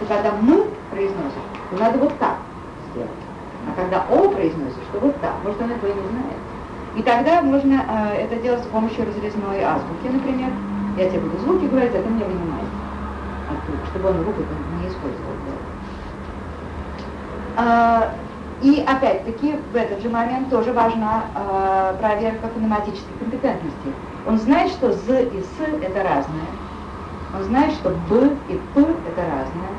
то когда мы произносим, то надо вот так сделать. А когда он произносит, что вот так, может он этого и не знает. И тогда можно э, это делать с помощью разрезной азбуки, например. Я тебе буду звуки говорить, а ты мне вынимай оттуда, чтобы он руку не использовал. А, и опять-таки в этот же момент тоже важна э, проверка фонематической компетентности. Он знает, что «з» и «с» — это разное. Он знает, что «б» и «п» — это разное,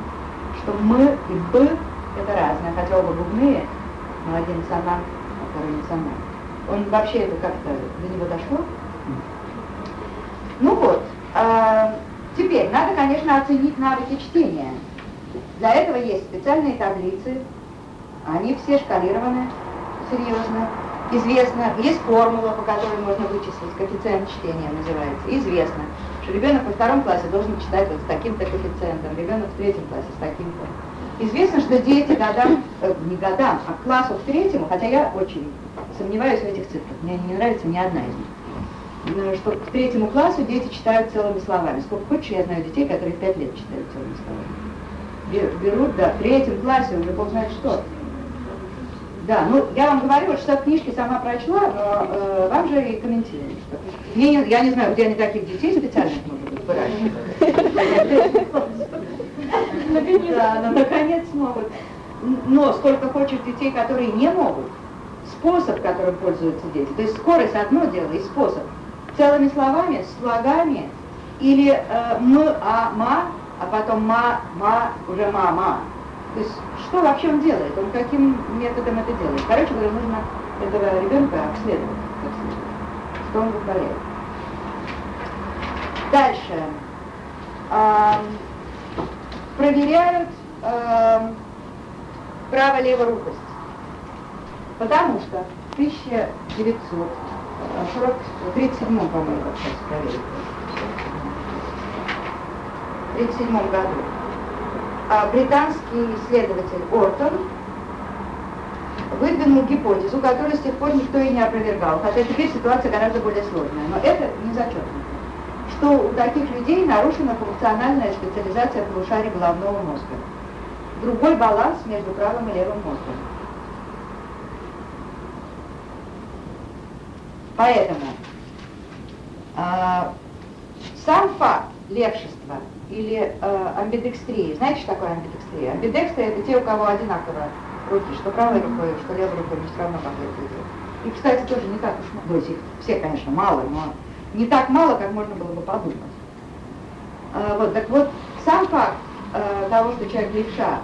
что «м» и «б» — это разное, хотя оба губные, но один сонант, а второй не сонант. Он вообще это как-то до него дошло? Ну вот, э, теперь надо, конечно, оценить навыки чтения. Для этого есть специальные таблицы, они все шкалированы серьезно. Известно, есть формула, по которой можно вычислить, коэффициент чтения называется. Известно, что ребенок во втором классе должен читать вот с таким-то коэффициентом, ребенок в третьем классе с таким-то. Известно, что дети годам, э, не годам, а классу к третьему, хотя я очень сомневаюсь в этих цифрах, мне не нравится ни одна из них, э, что к третьему классу дети читают целыми словами. Сколько хочешь, я знаю детей, которые пять лет читают целыми словами. Берут, да, в третьем классе уже бог знает что. Да, ну я вам говорю, вот что книжки сама прочла, но э, вам же и комментирую. Что... Мне не, я не знаю, где они таких детей специальных, может быть, выращивают. Наконец. Да, но наконец могут. Но сколько хочешь детей, которые не могут, способ, которым пользуются дети, то есть скорость одно дело и способ. Целыми словами, слогами, или э, м, а, ма, а потом ма, ма, уже мама. То есть что вообще он делает, он каким методом это делает. Короче говоря, нужно этого ребенка обследовать как следует, что он вытворяет. Дальше. Проверяют эм, право-леворукость. Потому что в 1937, по-моему, сейчас проверить, в 1937 году а британский исследователь Ортон выдвинул гипотезу, которую с тех пор никто и не опровергал, хотя теперь ситуация гораздо более сложная, но это не зачетно, что у таких людей нарушена функциональная специализация полушария головного мозга. Другой баланс между правым и левым мозгом. Поэтому э, сам факт левшества или э, амбидекстрии. Знаете, что такое амбидекстрия? Амбидекстрия – это те, у кого одинаково руки, что правой рукой, что левой рукой, не все равно как это. И, кстати, тоже не так уж много. Есть их все, конечно, мало, но не так мало, как можно было бы подумать. А, вот, так вот, сам факт э, того, что человек левша,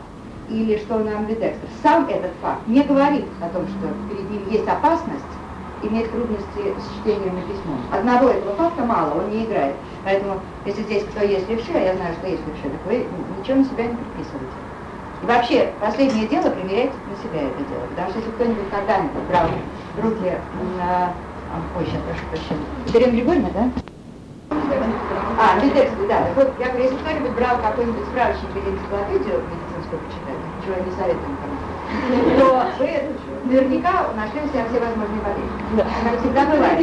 или что он амбидекстр, сам этот факт не говорит о том, что перед ним есть опасность, иметь трудности с чтением и письмом. Одного этого факта мало, он не играет. Поэтому, если здесь кто есть левши, а я знаю, что есть левши, так вы ничего на себя не предписываете. И вообще, последнее дело примерять на себя это дело. Потому что если кто-нибудь когда-нибудь брал руки на... Ой, сейчас, прошу прощения. Дарья Григорьевна, да? А, медицинский, да. Так вот, я говорю, если кто-нибудь брал какой-нибудь справочник или энциклопедию медицинскую почитать, чего я не советую никому, то вы наверняка нашли у себя все возможные болезни. Да. Как всегда бывает.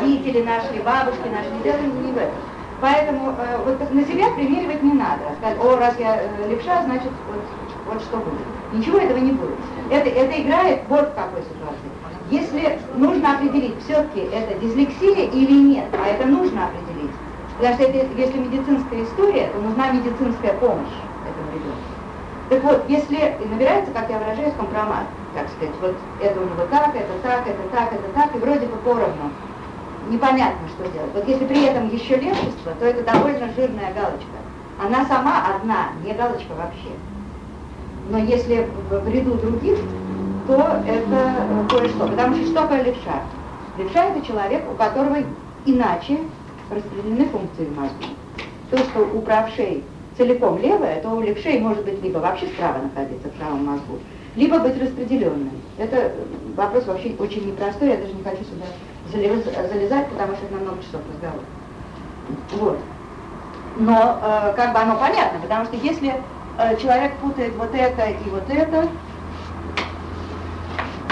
Родители нашли, бабушки нашли, дело не в этом. Поэтому э, вот на себя примеривать не надо. Сказать, о, раз я э, левша, значит, вот, вот что будет. Ничего этого не будет. Это, это играет вот в какой ситуации. Если нужно определить, все-таки это дислексия или нет, а это нужно определить. Потому что это, если медицинская история, то нужна медицинская помощь. Так вот, если набирается, как я выражаюсь, компромат, так сказать, вот это у него так, это так, это так, это так, и вроде бы поровну, непонятно, что делать. Вот если при этом еще левшество, то это довольно жирная галочка. Она сама одна, не галочка вообще. Но если в ряду других, то это кое-что. Потому что что такое левша? Левша это человек, у которого иначе распределены функции в мозгу. То, что у правшей целиком левая, то у левшей может быть либо вообще справа находиться в правом мозгу, либо быть распределенным. Это вопрос вообще очень непростой, я даже не хочу сюда залезать, потому что это на много часов разговор. Вот. Но э, как бы оно понятно, потому что если э, человек путает вот это и вот это,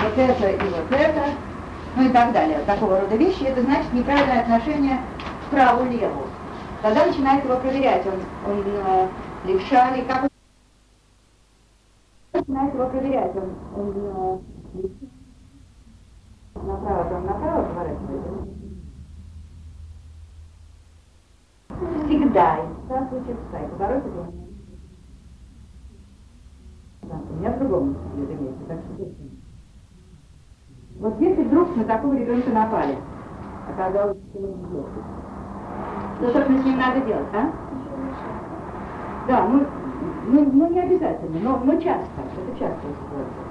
вот это и вот это, ну и так далее, такого рода вещи, это значит неправильное отношение к праву-леву. Тогда начинает его проверять, он, он э, левша ли, как начинает его проверять, он, он э, направо, там направо поворачивает. Всегда, и в случае пускай, поворот. Это у меня в другом месте, так что Вот если вдруг на такого ребенка напали, оказалось, что он не ну, собственно, с ним надо делать, а? Да, ну, ну, ну не обязательно, но, но часто, это частая ситуация,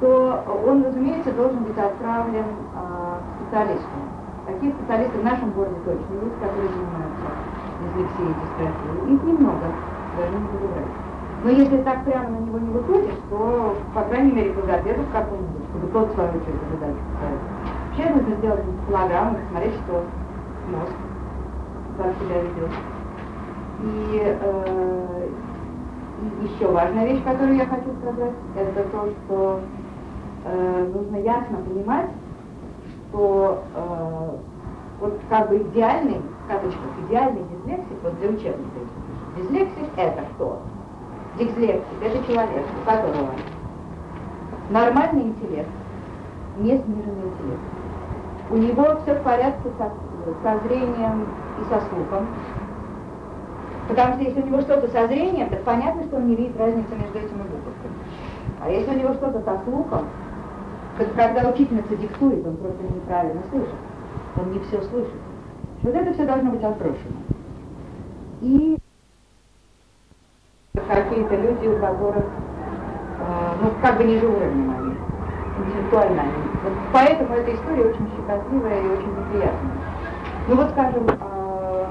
то он, разумеется, должен быть отправлен а, к специалисту. Такие специалисты в нашем городе точно есть, которые занимаются дислексией, дисграфией. Их немного, даже не буду врать. Но если так прямо на него не выходишь, то, по крайней мере, позаперу какому-нибудь, чтобы тот свою очередь задачу поставить. Вообще нужно сделать килограмм и посмотреть, что мозг как себя ведет. И, э, еще важная вещь, которую я хочу сказать, это то, что э, нужно ясно понимать, что э, вот как бы идеальный, в кавычках, идеальный дислексик, вот для учебных дислексик это кто? Дислексик – это человек, у которого нормальный интеллект, не сниженный интеллект. У него все в порядке со, со зрением и со слухом. Потому что если у него что-то со зрением, то понятно, что он не видит разницы между этими буковками. А если у него что-то со слухом, когда учительница диктует, он просто неправильно слышит. Он не все слышит. Вот это все должно быть отброшено. И какие-то люди, у которых, э, ну, как бы ниже уровня они, интеллектуально они. Вот поэтому эта история очень щекотливая и очень неприятная. Ну вот, скажем, э,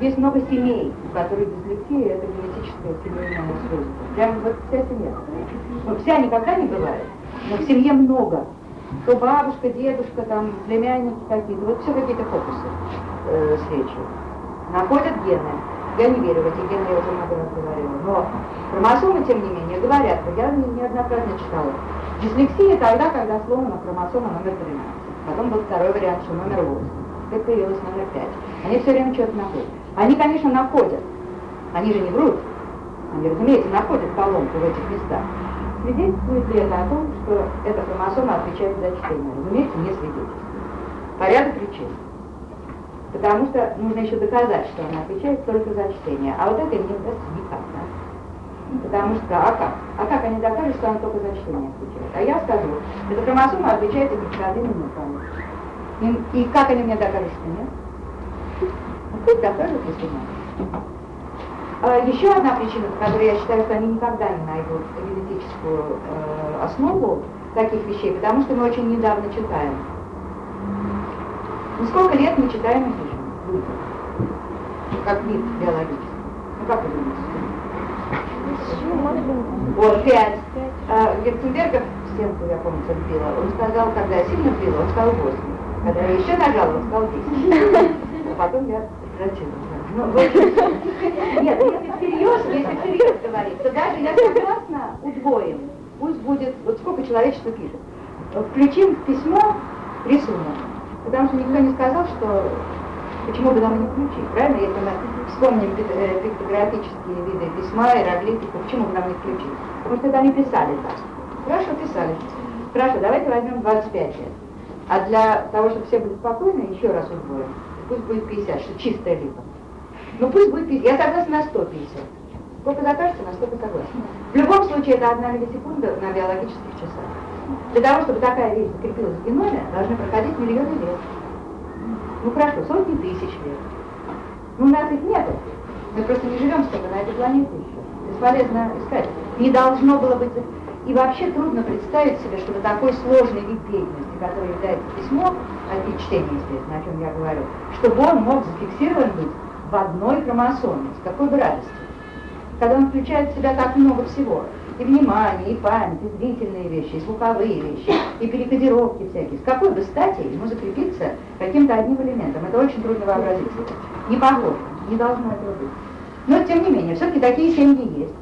есть много семей, у которых дислексия – это генетическое семейное свойство. Прям вот вся семья. Ну, вся никогда не бывает, но в семье много. То бабушка, дедушка, там, племянники какие-то, вот все какие-то фокусы э, с речью. Находят гены. Я не верю в эти гены, я уже много раз говорила. Но хромосомы, тем не менее, говорят, я неоднократно читала. Дислексия тогда, когда сломана хромосома номер 13. Потом был второй вариант, что номер 8. Теперь появилась номер 5. Они все время что-то находят. Они, конечно, находят. Они же не врут. Они, разумеется, находят поломку в этих местах. Свидетельствует ли это о том, что эта хромосома отвечает за чтение? Разумеется, не свидетельствует. Порядок причин. Потому что нужно еще доказать, что она отвечает только за чтение. А вот это им не удастся никак. Да? Потому что, а как? А как они докажут, что она только за чтение отвечает? А я скажу, эта хромосома отвечает за предсказательную память. И, и как они мне докажут, что нет? Пусть докажут, если надо. А, еще одна причина, по которой я считаю, что они никогда не найдут генетическую э, основу таких вещей, потому что мы очень недавно читаем. Ну сколько лет мы читаем и пишем? Как вид биологический. Ну как вы думаете? Вот, пять. А, Герценбергов стенку, я помню, била. Он сказал, когда я сильно била, он сказал восемь. Когда я еще нажала, он сказал десять. А потом я Зачем? Ну, нет, если всерьез, если всерьез говорить, то даже я согласна удвоим. Пусть будет, вот сколько человечество пишет. Включим в письмо рисунок. Потому что никто не сказал, что почему бы нам не включить, правильно? Если мы вспомним э, пиктографические виды письма, иероглифику, почему бы нам не включить? Потому что это они писали так. Хорошо, писали. Хорошо, давайте возьмем 25 лет. А для того, чтобы все были спокойны, еще раз удвоим пусть будет 50, что чистая липа. Ну пусть будет 50, я согласна на 150. Сколько закажется, на столько согласна. В любом случае это одна миллисекунда на биологических часах. Для того, чтобы такая вещь закрепилась в геноме, должны проходить миллионы лет. Ну хорошо, сотни тысяч лет. Ну у нас их нету. Мы просто не живем столько на этой планете еще. Бесполезно искать. Не должно было быть и вообще трудно представить себе, чтобы такой сложный вид деятельности, который является письмо, а и чтение, естественно, о чем я говорю, чтобы он мог зафиксирован быть в одной хромосоме. С какой бы радостью. Когда он включает в себя так много всего. И внимание, и память, и зрительные вещи, и звуковые вещи, и перекодировки всякие. С какой бы стати ему закрепиться каким-то одним элементом? Это очень трудно вообразить. Не похоже, не должно этого быть. Но, тем не менее, все-таки такие семьи есть.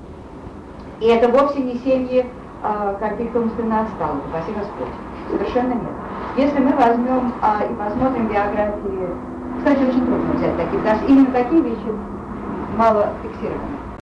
И это вовсе не семьи а, каких-то умственно отсталых, упаси Господь. Совершенно нет. Если мы возьмем а, и посмотрим биографии Кстати, очень трудно взять потому что именно такие вещи мало фиксированы.